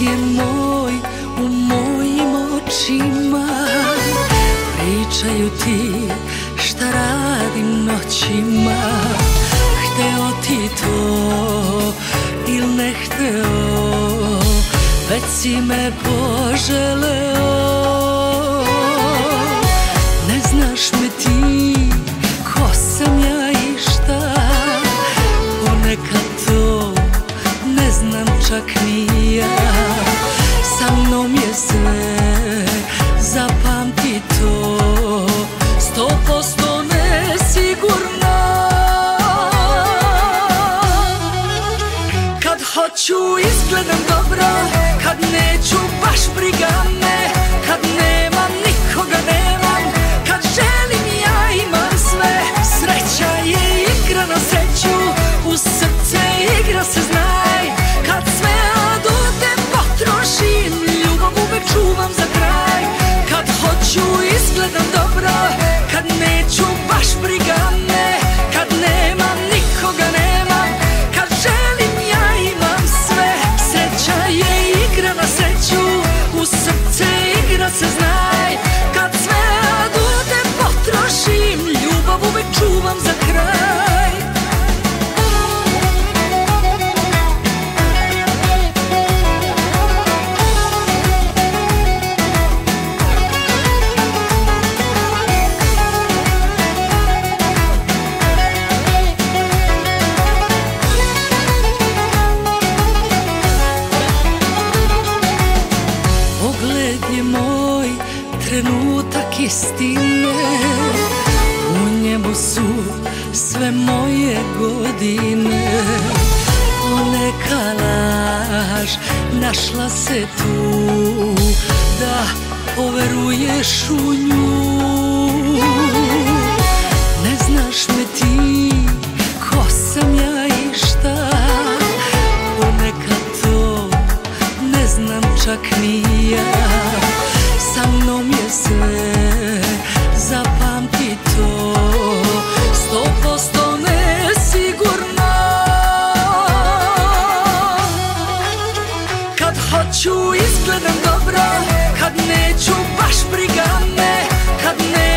je moj u mojim očima. Pričaju ti šta radim noćima. Hteo ti to il ne hteo Već si me poželeo. Ne znaš me ti ko sam ja i šta. Ponekad to ne znam čak ni ja Sa mnom je sve, zapamti to. Sto posto nesigurno Kad hoću izgledam trenutak istine. U njemu su sve moje godine. Poneka laž našla se tu Da poveruješ u nju noću izgledam dobro Kad neću baš briga Kad ne